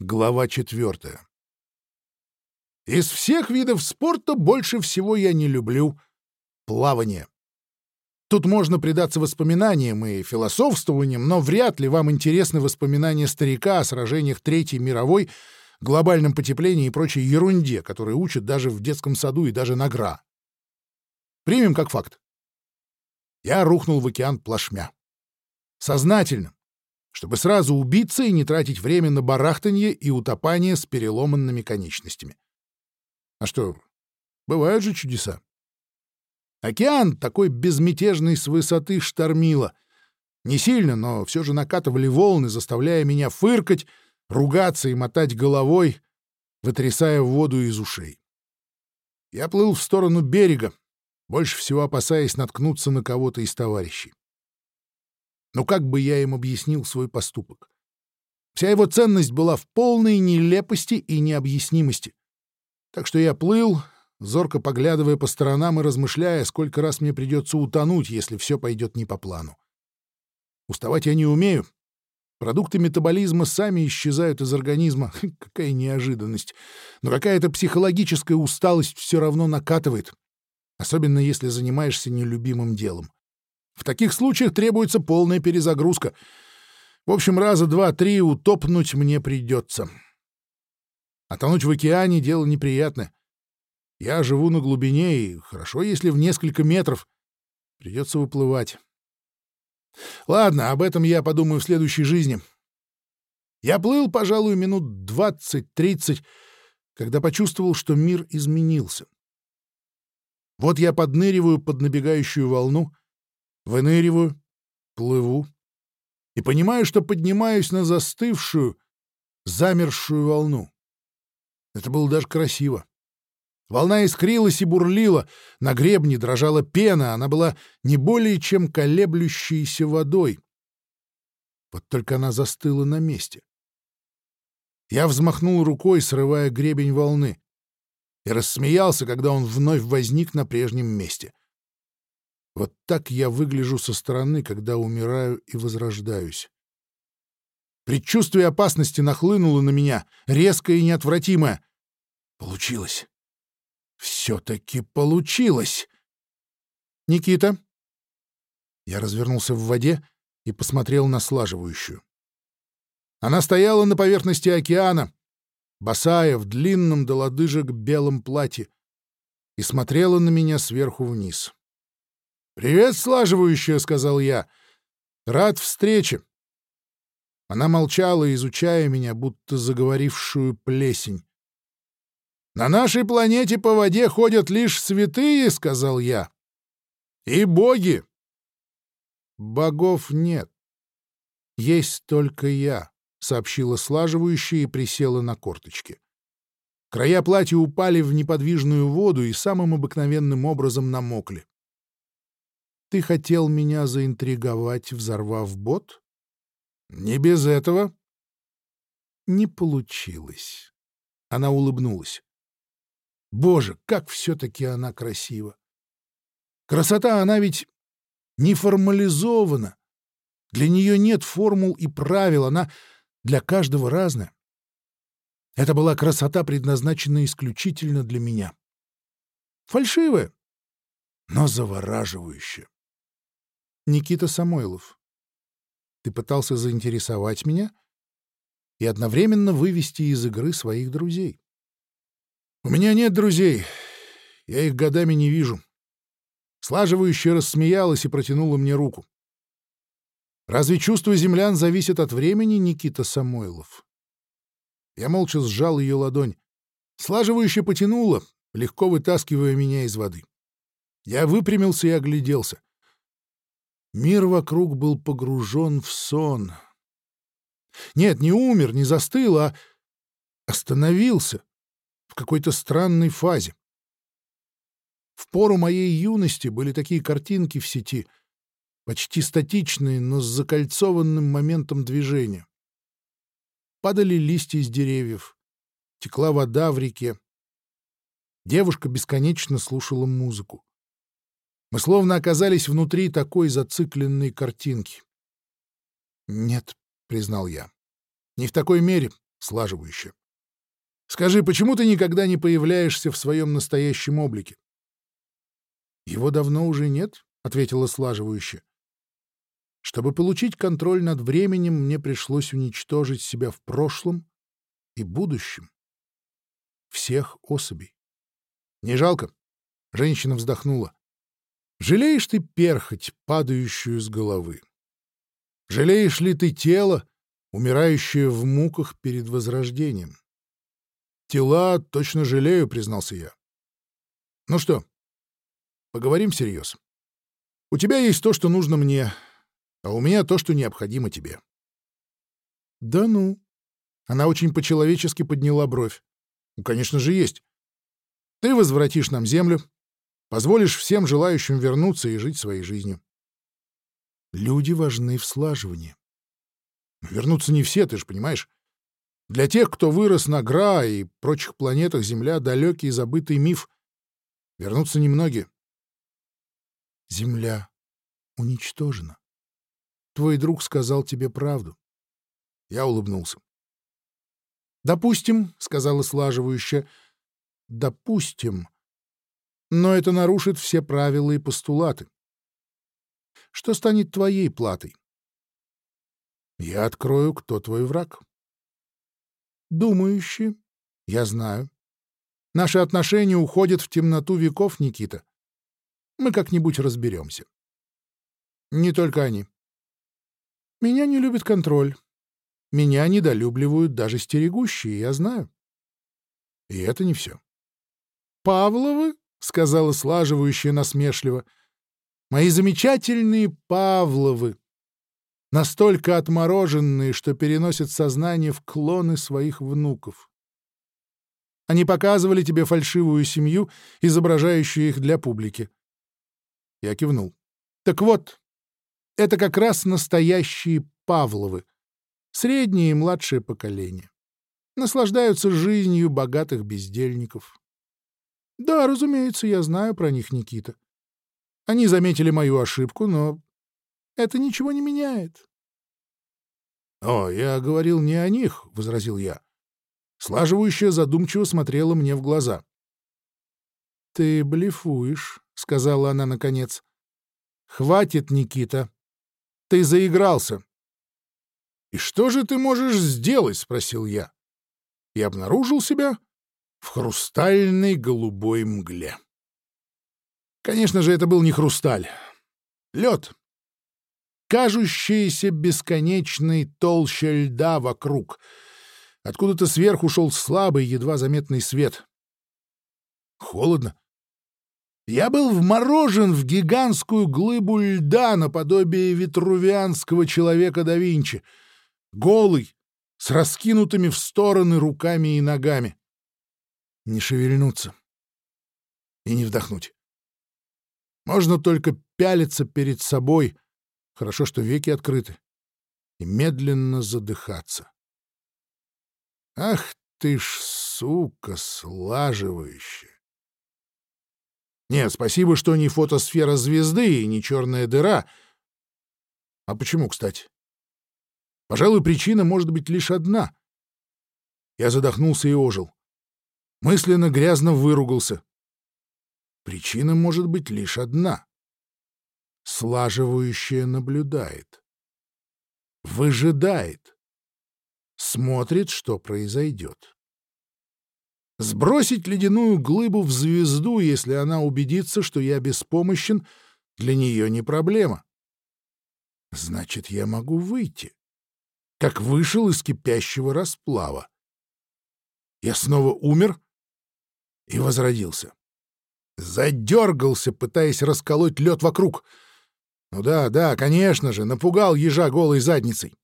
Глава четвертая. Из всех видов спорта больше всего я не люблю плавание. Тут можно предаться воспоминаниям и философствованиям, но вряд ли вам интересны воспоминания старика о сражениях Третьей мировой, глобальном потеплении и прочей ерунде, которые учат даже в детском саду и даже на ГРА. Примем как факт. Я рухнул в океан плашмя. Сознательно, чтобы сразу убиться и не тратить время на барахтанье и утопание с переломанными конечностями. А что, бывают же чудеса. Океан такой безмятежный с высоты штормило. Не сильно, но все же накатывали волны, заставляя меня фыркать, ругаться и мотать головой, вытрясая воду из ушей. Я плыл в сторону берега, больше всего опасаясь наткнуться на кого-то из товарищей. Но как бы я им объяснил свой поступок? Вся его ценность была в полной нелепости и необъяснимости. Так что я плыл, зорко поглядывая по сторонам и размышляя, сколько раз мне придется утонуть, если все пойдет не по плану. Уставать я не умею. Продукты метаболизма сами исчезают из организма. Какая неожиданность. Но какая-то психологическая усталость все равно накатывает. Особенно если занимаешься нелюбимым делом. В таких случаях требуется полная перезагрузка. В общем, раза два-три утопнуть мне придется. А тонуть в океане — дело неприятное. Я живу на глубине, и хорошо, если в несколько метров. Придется выплывать. Ладно, об этом я подумаю в следующей жизни. Я плыл, пожалуй, минут двадцать-тридцать, когда почувствовал, что мир изменился. Вот я подныриваю под набегающую волну — Выныриваю, плыву и понимаю, что поднимаюсь на застывшую, замершую волну. Это было даже красиво. Волна искрилась и бурлила, на гребне дрожала пена, она была не более чем колеблющейся водой. Вот только она застыла на месте. Я взмахнул рукой, срывая гребень волны, и рассмеялся, когда он вновь возник на прежнем месте — вот так я выгляжу со стороны, когда умираю и возрождаюсь. Предчувствие опасности нахлынуло на меня, резкое и неотвратимое. Получилось. Все-таки получилось. Никита. Я развернулся в воде и посмотрел на слаживающую. Она стояла на поверхности океана, босая в длинном до лодыжек белом платье, и смотрела на меня сверху вниз. «Привет, слаживающая», — сказал я. «Рад встрече». Она молчала, изучая меня, будто заговорившую плесень. «На нашей планете по воде ходят лишь святые», — сказал я. «И боги». «Богов нет. Есть только я», — сообщила слаживающая и присела на корточки. Края платья упали в неподвижную воду и самым обыкновенным образом намокли. Ты хотел меня заинтриговать, взорвав бот? Не без этого. Не получилось. Она улыбнулась. Боже, как все-таки она красива! Красота, она ведь не формализована. Для нее нет формул и правил, она для каждого разная. Это была красота, предназначенная исключительно для меня. Фальшивая, но завораживающая. Никита Самойлов. Ты пытался заинтересовать меня и одновременно вывести из игры своих друзей. У меня нет друзей. Я их годами не вижу. Слаживающая рассмеялась и протянула мне руку. Разве чувство землян зависит от времени, Никита Самойлов? Я молча сжал ее ладонь. Слаживающая потянула, легко вытаскивая меня из воды. Я выпрямился и огляделся. Мир вокруг был погружен в сон. Нет, не умер, не застыл, а остановился в какой-то странной фазе. В пору моей юности были такие картинки в сети, почти статичные, но с закольцованным моментом движения. Падали листья из деревьев, текла вода в реке. Девушка бесконечно слушала музыку. Мы словно оказались внутри такой зацикленной картинки. «Нет», — признал я, — «не в такой мере, слаживающе. Скажи, почему ты никогда не появляешься в своем настоящем облике? Его давно уже нет, ответила слаживающе. Чтобы получить контроль над временем, мне пришлось уничтожить себя в прошлом и будущем. Всех особей. Не жалко? Женщина вздохнула. Жалеешь ты перхоть, падающую с головы? Жалеешь ли ты тело, умирающее в муках перед возрождением? Тела точно жалею, признался я. Ну что, поговорим всерьез. У тебя есть то, что нужно мне, а у меня то, что необходимо тебе. Да ну. Она очень по-человечески подняла бровь. Ну, конечно же, есть. Ты возвратишь нам землю, позволишь всем желающим вернуться и жить своей жизнью. Люди важны в слаживании. Вернуться не все, ты же понимаешь. Для тех, кто вырос на Гра и прочих планетах, Земля — далекий и забытый миф. Вернутся немногие. Земля уничтожена. Твой друг сказал тебе правду. Я улыбнулся. «Допустим», — сказала слаживающая, — «допустим. Но это нарушит все правила и постулаты. Что станет твоей платой? Я открою, кто твой враг. Думающий. Я знаю. Наши отношения уходят в темноту веков, Никита. Мы как-нибудь разберемся. Не только они. Меня не любит контроль. Меня недолюбливают даже стерегущие, я знаю. И это не все. «Павловы?» — сказала слаживающая насмешливо — Мои замечательные Павловы, настолько отмороженные, что переносят сознание в клоны своих внуков. Они показывали тебе фальшивую семью, изображающую их для публики. Я кивнул. Так вот, это как раз настоящие Павловы, среднее и младшее поколение. Наслаждаются жизнью богатых бездельников. Да, разумеется, я знаю про них, Никита. Они заметили мою ошибку, но это ничего не меняет. — О, я говорил не о них, — возразил я. Слаживающая задумчиво смотрела мне в глаза. — Ты блефуешь, — сказала она наконец. — Хватит, Никита. Ты заигрался. — И что же ты можешь сделать? — спросил я. И обнаружил себя в хрустальной голубой мгле. Конечно же, это был не хрусталь. Лед. Кажущаяся бесконечной толща льда вокруг. Откуда-то сверху шел слабый, едва заметный свет. Холодно. Я был вморожен в гигантскую глыбу льда наподобие ветрувианского человека да Винчи. Голый, с раскинутыми в стороны руками и ногами. Не шевельнуться и не вдохнуть. Можно только пялиться перед собой, хорошо, что веки открыты, и медленно задыхаться. Ах ты ж, сука, слаживающая! Нет, спасибо, что не фотосфера звезды и не черная дыра. А почему, кстати? Пожалуй, причина может быть лишь одна. Я задохнулся и ожил. Мысленно грязно выругался. Причина может быть лишь одна. Слаживающая наблюдает. Выжидает. Смотрит, что произойдет. Сбросить ледяную глыбу в звезду, если она убедится, что я беспомощен, для нее не проблема. Значит, я могу выйти, как вышел из кипящего расплава. Я снова умер и возродился. Задергался, пытаясь расколоть лед вокруг. Ну да, да, конечно же, напугал ежа голой задницей.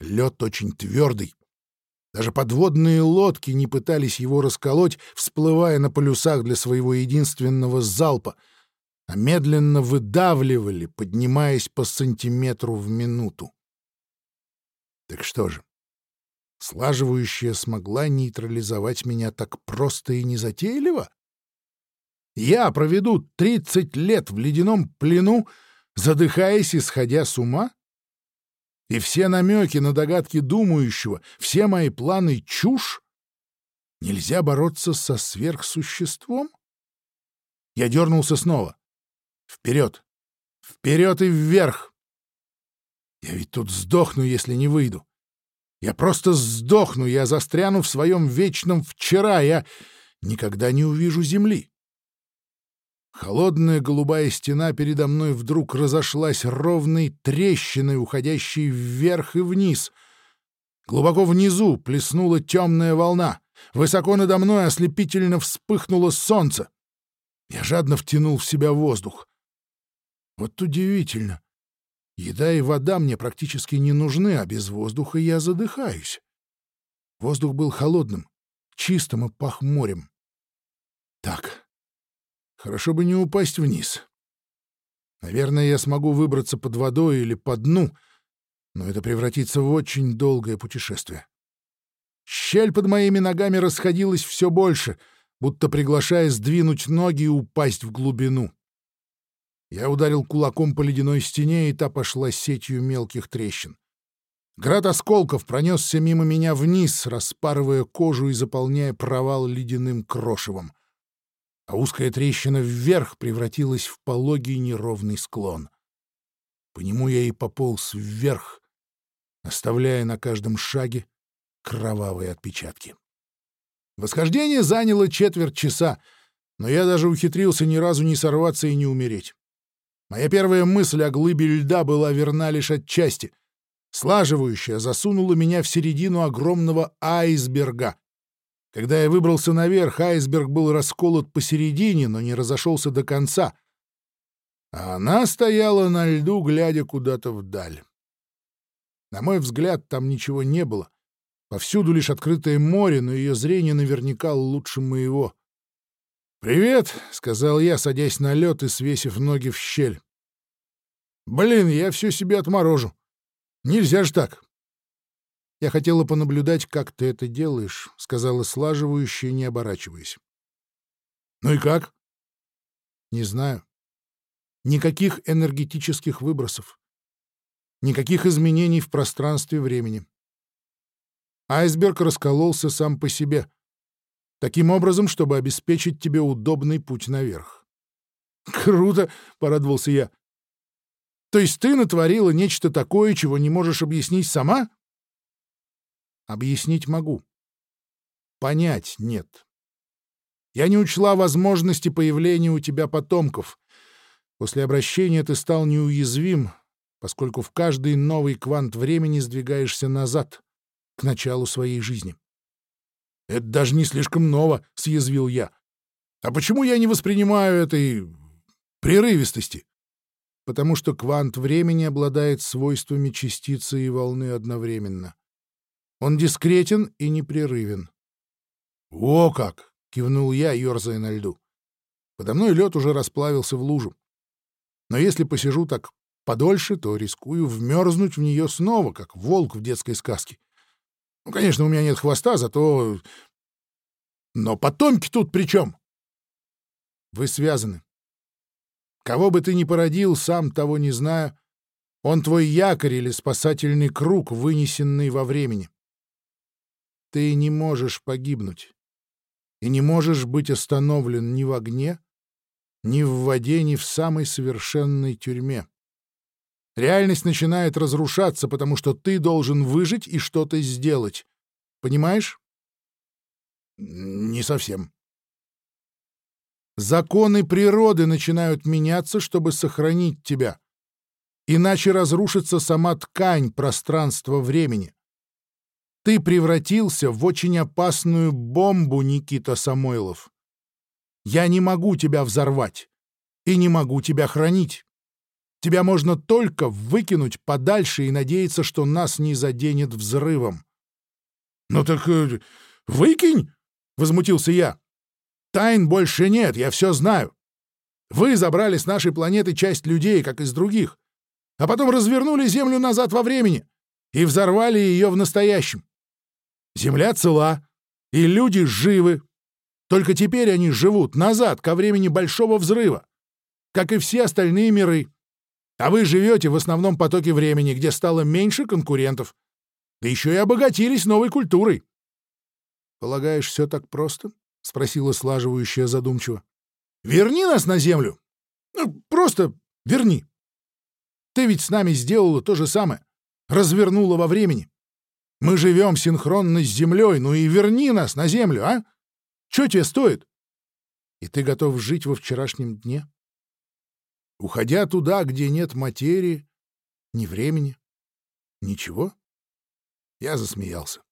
Лед очень твердый. Даже подводные лодки не пытались его расколоть, всплывая на полюсах для своего единственного залпа, а медленно выдавливали, поднимаясь по сантиметру в минуту. Так что же, слаживающая смогла нейтрализовать меня так просто и незатейливо? Я проведу 30 лет в ледяном плену, задыхаясь и сходя с ума? И все намеки на догадки думающего, все мои планы — чушь? Нельзя бороться со сверхсуществом? Я дернулся снова. Вперед! Вперед и вверх! Я ведь тут сдохну, если не выйду. Я просто сдохну, я застряну в своем вечном вчера, я никогда не увижу земли. Холодная голубая стена передо мной вдруг разошлась ровной трещиной, уходящей вверх и вниз. Глубоко внизу плеснула темная волна. Высоко надо мной ослепительно вспыхнуло солнце. Я жадно втянул в себя воздух. Вот удивительно. Еда и вода мне практически не нужны, а без воздуха я задыхаюсь. Воздух был холодным, чистым и пах морем. Так, хорошо бы не упасть вниз. Наверное, я смогу выбраться под водой или по дну, но это превратится в очень долгое путешествие. Щель под моими ногами расходилась все больше, будто приглашая сдвинуть ноги и упасть в глубину. Я ударил кулаком по ледяной стене, и та пошла сетью мелких трещин. Град осколков пронесся мимо меня вниз, распарывая кожу и заполняя провал ледяным крошевом. А узкая трещина вверх превратилась в пологий неровный склон. По нему я и пополз вверх, оставляя на каждом шаге кровавые отпечатки. Восхождение заняло четверть часа, но я даже ухитрился ни разу не сорваться и не умереть. Моя первая мысль о глыбе льда была верна лишь отчасти. Слаживающая засунула меня в середину огромного айсберга. Когда я выбрался наверх, айсберг был расколот посередине, но не разошелся до конца. А она стояла на льду, глядя куда-то вдаль. На мой взгляд, там ничего не было. Повсюду лишь открытое море, но ее зрение наверняка лучше моего. «Привет», — сказал я, садясь на лед и свесив ноги в щель. «Блин, я все себе отморожу. Нельзя ж так». «Я хотела понаблюдать, как ты это делаешь», — сказала слаживающая, не оборачиваясь. «Ну и как?» «Не знаю. Никаких энергетических выбросов. Никаких изменений в пространстве времени. Айсберг раскололся сам по себе. Таким образом, чтобы обеспечить тебе удобный путь наверх. «Круто!» — порадовался я. «То есть ты натворила нечто такое, чего не можешь объяснить сама?» «Объяснить могу. Понять нет. Я не учла возможности появления у тебя потомков. После обращения ты стал неуязвим, поскольку в каждый новый квант времени сдвигаешься назад, к началу своей жизни. Это даже не слишком ново, — съязвил я. А почему я не воспринимаю этой прерывистости? Потому что квант времени обладает свойствами частицы и волны одновременно. Он дискретен и непрерывен. — О как! — кивнул я, ерзая на льду. Подо мной лед уже расплавился в лужу. Но если посижу так подольше, то рискую вмерзнуть в нее снова, как волк в детской сказке. Ну, конечно, у меня нет хвоста, зато... Но потомки тут при чем? Вы связаны. Кого бы ты ни породил, сам того не зная, он твой якорь или спасательный круг, вынесенный во времени. Ты не можешь погибнуть и не можешь быть остановлен ни в огне, ни в воде, ни в самой совершенной тюрьме. Реальность начинает разрушаться, потому что ты должен выжить и что-то сделать. Понимаешь? Не совсем. Законы природы начинают меняться, чтобы сохранить тебя. Иначе разрушится сама ткань пространства-времени. Ты превратился в очень опасную бомбу, Никита Самойлов. Я не могу тебя взорвать и не могу тебя хранить. Тебя можно только выкинуть подальше и надеяться, что нас не заденет взрывом. — Ну так э, выкинь! — возмутился я. — Тайн больше нет, я все знаю. Вы забрали с нашей планеты часть людей, как из других, а потом развернули Землю назад во времени и взорвали ее в настоящем. Земля цела, и люди живы. Только теперь они живут назад, ко времени Большого Взрыва, как и все остальные миры. А вы живете в основном потоке времени, где стало меньше конкурентов. Да еще и обогатились новой культурой. «Полагаешь, все так просто?» — спросила слаживающая задумчиво. «Верни нас на Землю. Ну, просто верни. Ты ведь с нами сделала то же самое. Развернула во времени. Мы живем синхронно с Землей, ну и верни нас на Землю, а? Че тебе стоит? И ты готов жить во вчерашнем дне? Уходя туда, где нет материи, ни времени, ничего? Я засмеялся.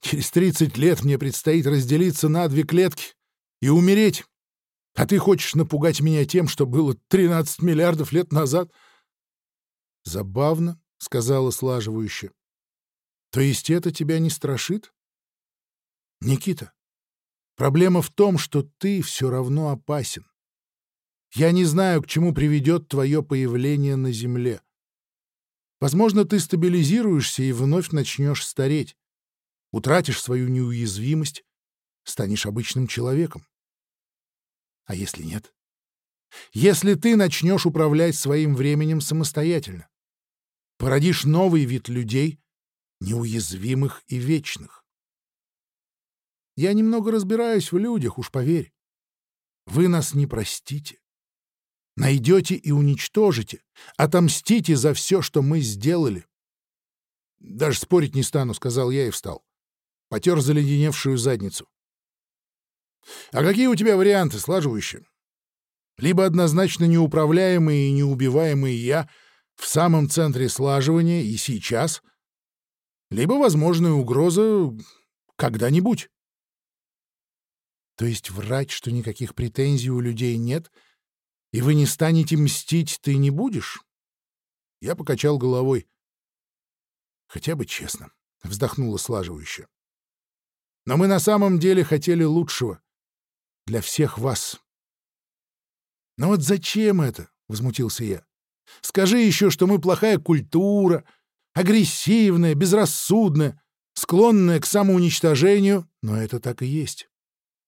Через тридцать лет мне предстоит разделиться на две клетки и умереть. А ты хочешь напугать меня тем, что было тринадцать миллиардов лет назад? Забавно, — сказала слаживающе. То есть это тебя не страшит? Никита, проблема в том, что ты все равно опасен. Я не знаю, к чему приведет твое появление на Земле. Возможно, ты стабилизируешься и вновь начнешь стареть утратишь свою неуязвимость, станешь обычным человеком. А если нет? Если ты начнешь управлять своим временем самостоятельно, породишь новый вид людей, неуязвимых и вечных. Я немного разбираюсь в людях, уж поверь. Вы нас не простите. Найдете и уничтожите, отомстите за все, что мы сделали. Даже спорить не стану, — сказал я и встал потер заледеневшую задницу. «А какие у тебя варианты, слаживающие? Либо однозначно неуправляемый и неубиваемый я в самом центре слаживания и сейчас, либо возможная угроза когда-нибудь». То есть врать, что никаких претензий у людей нет, и вы не станете мстить, ты не будешь? Я покачал головой. Хотя бы честно, вздохнула слаживающая. Но мы на самом деле хотели лучшего. Для всех вас. «Но вот зачем это?» — возмутился я. «Скажи еще, что мы плохая культура, агрессивная, безрассудная, склонная к самоуничтожению, но это так и есть».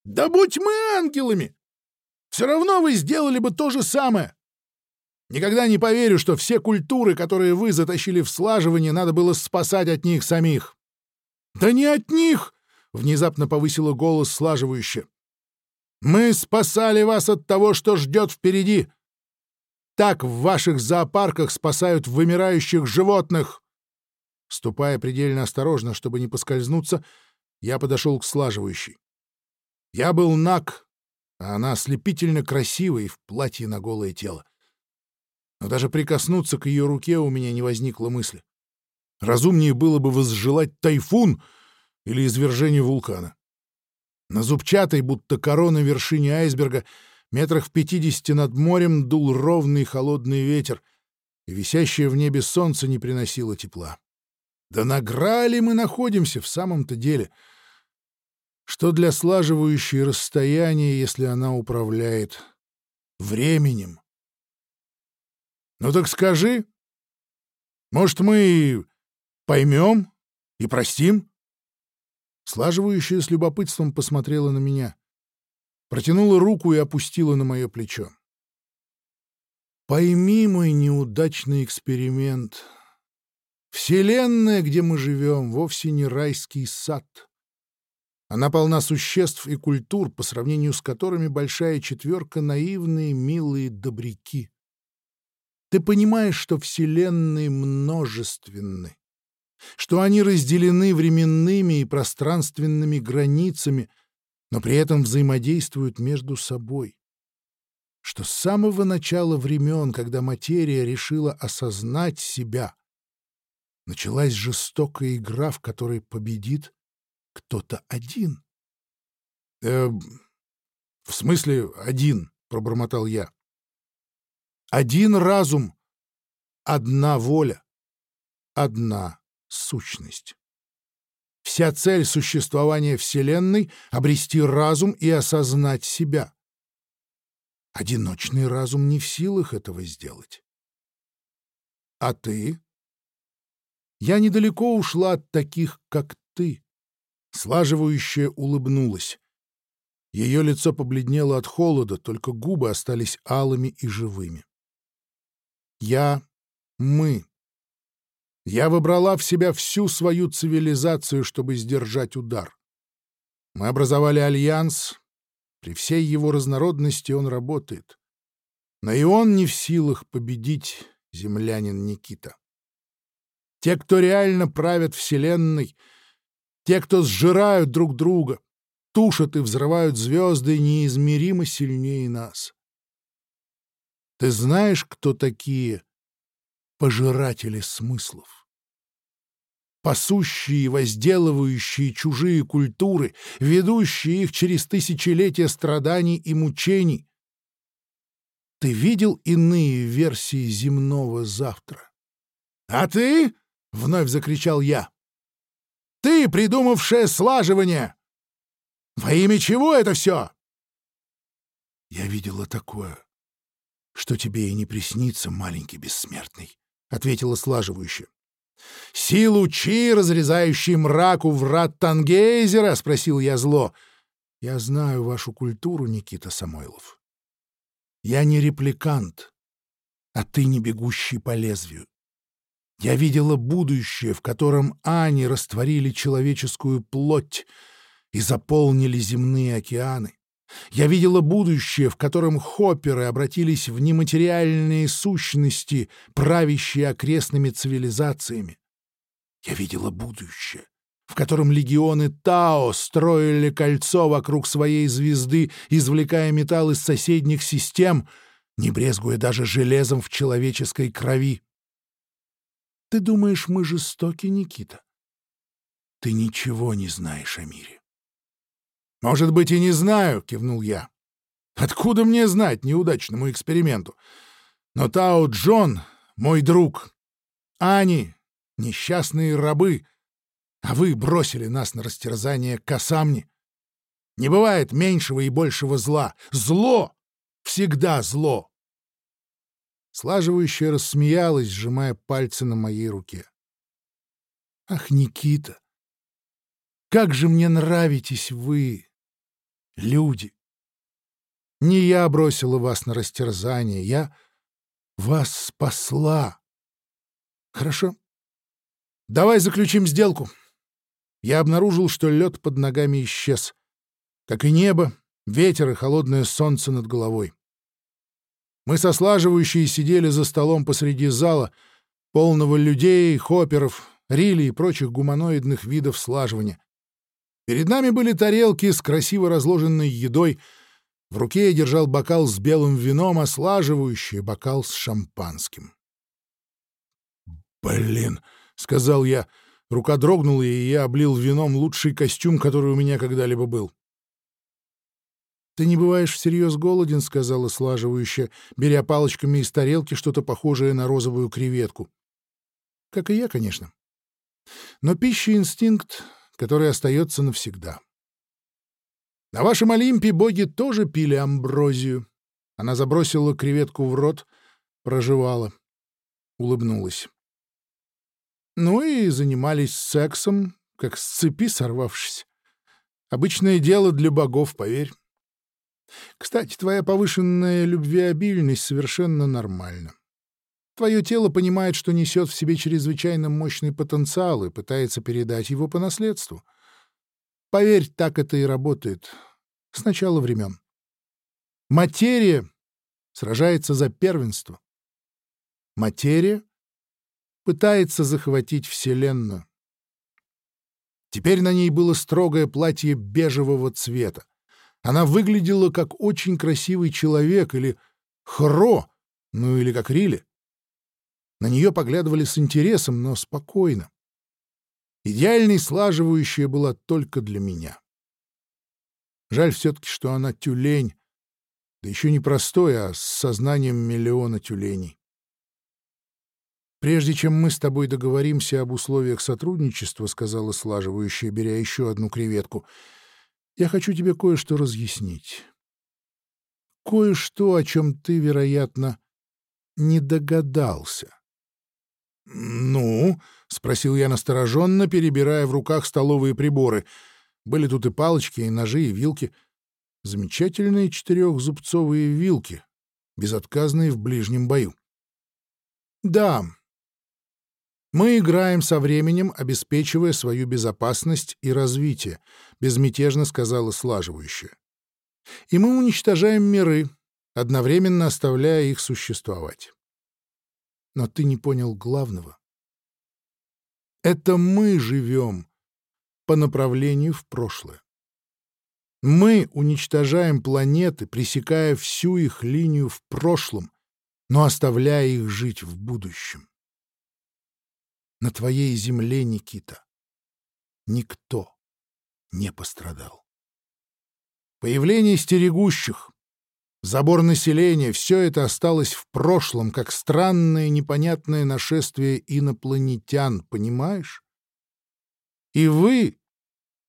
«Да будь мы ангелами! Все равно вы сделали бы то же самое!» Никогда не поверю, что все культуры, которые вы затащили в слаживание, надо было спасать от них самих. Да не от них, внезапно повысила голос слаживающе. «Мы спасали вас от того, что ждет впереди. Так в ваших зоопарках спасают вымирающих животных!» Ступая предельно осторожно, чтобы не поскользнуться, я подошел к слаживающей. Я был наг, а она ослепительно красивой в платье на голое тело. Но даже прикоснуться к ее руке у меня не возникло мысли. Разумнее было бы возжелать тайфун — или извержение вулкана. На зубчатой, будто корона вершине айсберга, метрах в пятидесяти над морем дул ровный холодный ветер, и висящее в небе солнце не приносило тепла. Да на Граале мы находимся в самом-то деле. Что для слаживающей расстояние, если она управляет временем? Ну так скажи. Может, мы поймем и простим? Слаживающая с любопытством посмотрела на меня. Протянула руку и опустила на мое плечо. Пойми мой неудачный эксперимент. Вселенная, где мы живем, вовсе не райский сад. Она полна существ и культур, по сравнению с которыми большая четверка — наивные, милые добряки. Ты понимаешь, что Вселенные множественны что они разделены временными и пространственными границами, но при этом взаимодействуют между собой. Что с самого начала времен, когда материя решила осознать себя, началась жестокая игра, в которой победит кто-то один. «Э, «В смысле один?» — пробормотал я. «Один разум, одна воля, одна сущность. Вся цель существования Вселенной — обрести разум и осознать себя. Одиночный разум не в силах этого сделать. А ты? Я недалеко ушла от таких, как ты. Слаживающая улыбнулась. Ее лицо побледнело от холода, только губы остались алыми и живыми. Я — мы. Я выбрала в себя всю свою цивилизацию, чтобы сдержать удар. Мы образовали альянс. При всей его разнородности он работает. Но и он не в силах победить землянин Никита. Те, кто реально правят Вселенной, те, кто сжирают друг друга, тушат и взрывают звезды, неизмеримо сильнее нас. Ты знаешь, кто такие пожиратели смыслов? Пасущие и возделывающие чужие культуры, ведущие их через тысячелетия страданий и мучений. Ты видел иные версии земного завтра? — А ты? — вновь закричал я. — Ты, придумавшая слаживание! Во имя чего это все? Я видела такое, что тебе и не приснится, маленький бессмертный, — ответила слаживающе. — Силу чи, разрезающий мраку врат Тангейзера? — спросил я зло. — Я знаю вашу культуру, Никита Самойлов. Я не репликант, а ты не бегущий по лезвию. Я видела будущее, в котором Ани растворили человеческую плоть и заполнили земные океаны. Я видела будущее, в котором хопперы обратились в нематериальные сущности, правящие окрестными цивилизациями. Я видела будущее, в котором легионы Тао строили кольцо вокруг своей звезды, извлекая металл из соседних систем, не брезгуя даже железом в человеческой крови. Ты думаешь, мы жестоки, Никита? Ты ничего не знаешь о мире. Может быть, и не знаю, кивнул я. Откуда мне знать неудачному эксперименту? Но Тао Джон — мой друг. Ани — несчастные рабы. А вы бросили нас на растерзание косамни. Не бывает меньшего и большего зла. Зло! Всегда зло! Слаживающая рассмеялась, сжимая пальцы на моей руке. «Ах, Никита! Как же мне нравитесь вы, люди! Не я бросила вас на растерзание, я вас спасла. Хорошо. Давай заключим сделку. Я обнаружил, что лед под ногами исчез, как и небо, ветер и холодное солнце над головой. Мы со слаживающей сидели за столом посреди зала, полного людей, хопперов, рили и прочих гуманоидных видов слаживания. Перед нами были тарелки с красиво разложенной едой. В руке я держал бокал с белым вином, а слаживающий — бокал с шампанским. «Блин!» — сказал я. Рука дрогнула, и я облил вином лучший костюм, который у меня когда-либо был. «Ты не бываешь всерьез голоден», — сказала слаживающая, беря палочками из тарелки что-то похожее на розовую креветку. «Как и я, конечно. Но пища — инстинкт, который остается навсегда. На вашем Олимпе боги тоже пили амброзию». Она забросила креветку в рот, проживала, улыбнулась. Ну и занимались сексом, как с цепи сорвавшись. Обычное дело для богов, поверь. Кстати, твоя повышенная любвеобильность совершенно нормальна. Твое тело понимает, что несет в себе чрезвычайно мощный потенциал и пытается передать его по наследству. Поверь, так это и работает. С начала времен. Материя сражается за первенство. Материя пытается захватить Вселенную. Теперь на ней было строгое платье бежевого цвета. Она выглядела как очень красивый человек или хро, ну или как Рили. На нее поглядывали с интересом, но спокойно. Идеальной слаживающая была только для меня. Жаль все-таки, что она тюлень, да еще не простой, а с сознанием миллиона тюленей. «Прежде чем мы с тобой договоримся об условиях сотрудничества», — сказала слаживающая, беря еще одну креветку, — я хочу тебе кое-что разъяснить. Кое-что, о чем ты, вероятно, не догадался. — Ну? — спросил я настороженно, перебирая в руках столовые приборы. Были тут и палочки, и ножи, и вилки. Замечательные четырехзубцовые вилки, безотказные в ближнем бою. Да. Мы играем со временем, обеспечивая свою безопасность и развитие, безмятежно сказала слаживающая. И мы уничтожаем миры, одновременно оставляя их существовать. Но ты не понял главного. Это мы живем по направлению в прошлое. Мы уничтожаем планеты, пресекая всю их линию в прошлом, но оставляя их жить в будущем. На твоей земле, Никита, никто не пострадал. Появление стерегущих, забор населения — все это осталось в прошлом, как странное непонятное нашествие инопланетян, понимаешь? И вы,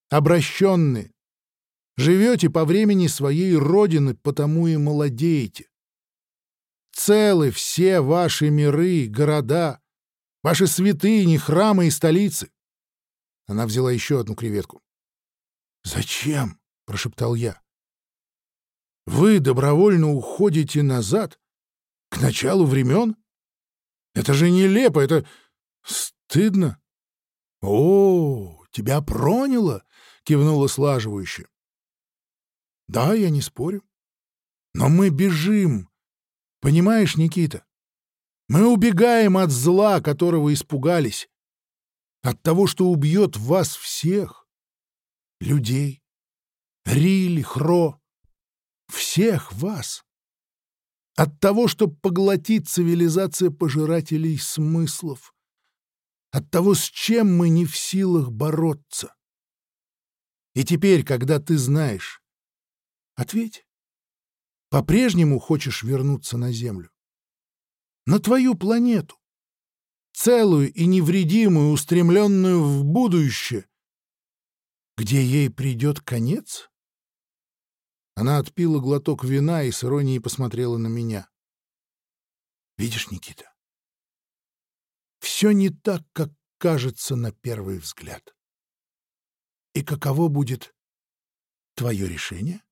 обращенные, живете по времени своей родины, потому и молодеете. Целы все ваши миры, города, ваши святыни, храмы и столицы. Она взяла еще одну креветку. «Зачем?» — прошептал я. «Вы добровольно уходите назад, к началу времен? Это же нелепо, это стыдно!» «О, тебя проняло!» — кивнула слаживающе. «Да, я не спорю. Но мы бежим, Понимаешь, Никита? Мы убегаем от зла, которого испугались. От того, что убьет вас всех. Людей. Рили, Хро. Всех вас. От того, что поглотит цивилизация пожирателей смыслов. От того, с чем мы не в силах бороться. И теперь, когда ты знаешь, ответь. По-прежнему хочешь вернуться на Землю? На твою планету. Целую и невредимую, устремленную в будущее, где ей придет конец? Она отпила глоток вина и с иронией посмотрела на меня. Видишь, Никита, все не так, как кажется на первый взгляд. И каково будет твое решение?